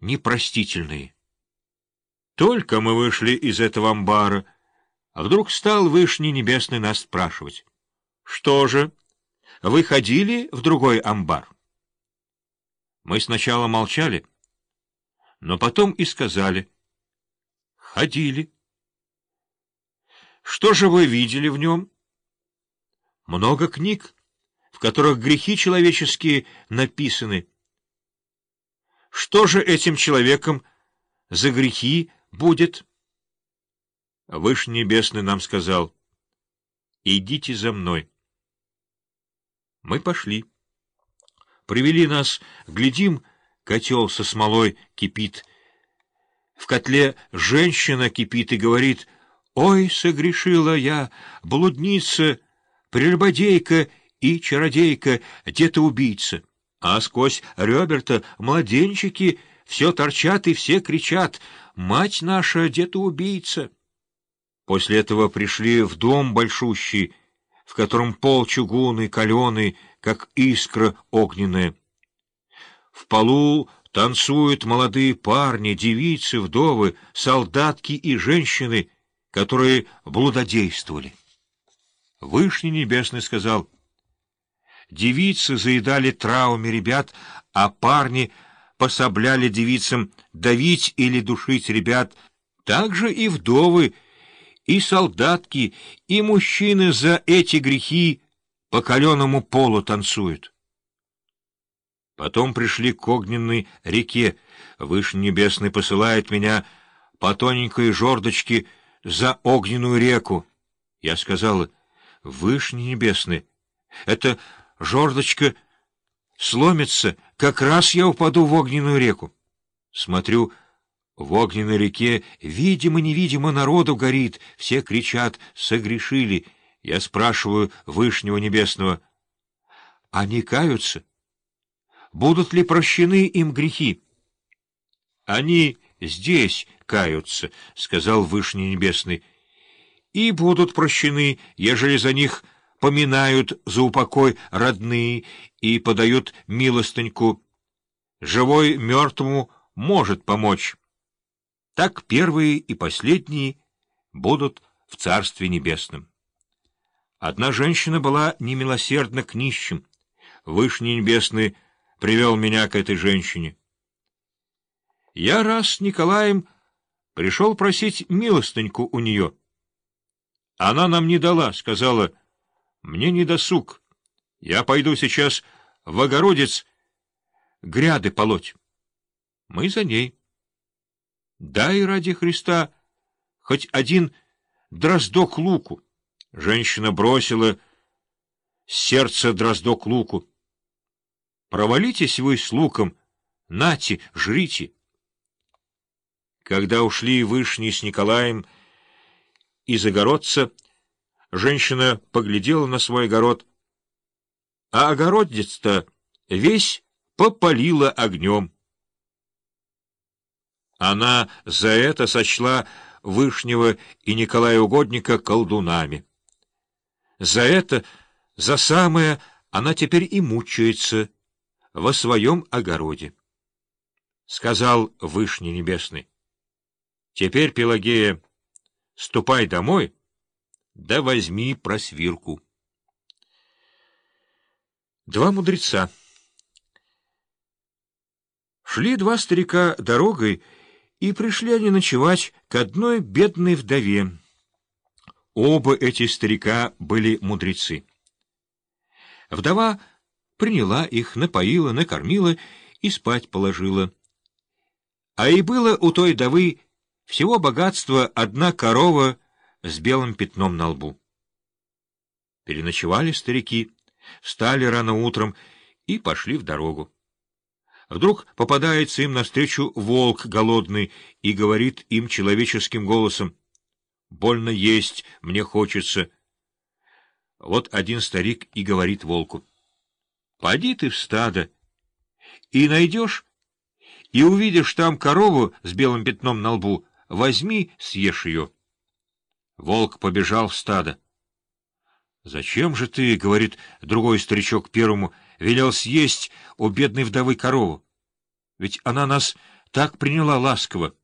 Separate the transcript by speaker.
Speaker 1: непростительные. Только мы вышли из этого амбара, а вдруг стал Вышний Небесный нас спрашивать. — Что же, вы ходили в другой амбар? Мы сначала молчали, но потом и сказали. — Ходили. — Что же вы видели в нем? — Много книг, в которых грехи человеческие написаны. Что же этим человеком за грехи будет? Выш Небесный нам сказал, «Идите за мной». Мы пошли. Привели нас, глядим, котел со смолой кипит. В котле женщина кипит и говорит, «Ой, согрешила я, блудница, прелюбодейка и чародейка, где-то убийца». А сквозь реберта младенчики все торчат и все кричат «Мать наша, где-то убийца!» После этого пришли в дом большущий, в котором пол чугунный, каленый, как искра огненная. В полу танцуют молодые парни, девицы, вдовы, солдатки и женщины, которые блудодействовали. Вышний Небесный сказал, девицы заедали травами ребят, а парни пособляли девицам давить или душить ребят, также и вдовы, и солдатки, и мужчины за эти грехи по каленому полу танцуют. Потом пришли к огненной реке. Вышний Небесный посылает меня по тоненькой жердочке за огненную реку. Я сказала, Вышний Небесный, это жердочка сломится, как раз я упаду в огненную реку. Смотрю, в огненной реке видимо-невидимо народу горит, все кричат «согрешили». Я спрашиваю Вышнего Небесного, они каются? Будут ли прощены им грехи? Они здесь каются, — сказал Вышний Небесный, — и будут прощены, ежели за них поминают за упокой родные и подают милостыньку. Живой мертвому может помочь. Так первые и последние будут в Царстве Небесном. Одна женщина была немилосердна к нищим. Вышний Небесный привел меня к этой женщине. Я раз с Николаем пришел просить милостыньку у нее. Она нам не дала, сказала, мне не досуг. Я пойду сейчас в огородец гряды полоть. Мы за ней. Дай ради Христа хоть один дроздок луку. Женщина бросила сердце дроздок луку. Провалитесь вы с луком, нате, жрите. Когда ушли вышни с Николаем из огородца, женщина поглядела на свой огород, а огородец-то весь попалила огнем. Она за это сочла Вышнего и Николая Угодника колдунами. За это, за самое, она теперь и мучается во своем огороде. Сказал Вышний Небесный. Теперь, Пелагея, ступай домой, да возьми просвирку. Два мудреца. Шли два старика дорогой, и пришли они ночевать к одной бедной вдове. Оба эти старика были мудрецы. Вдова приняла их, напоила, накормила и спать положила. А и было у той вдовы всего богатства одна корова с белым пятном на лбу. Переночевали старики, встали рано утром и пошли в дорогу. Вдруг попадается им навстречу волк голодный и говорит им человеческим голосом, «Больно есть, мне хочется». Вот один старик и говорит волку, «Поди ты в стадо, и найдешь, и увидишь там корову с белым пятном на лбу, возьми, съешь ее». Волк побежал в стадо. «Зачем же ты, — говорит другой старичок первому, — велел съесть у бедной вдовы корову? Ведь она нас так приняла ласково.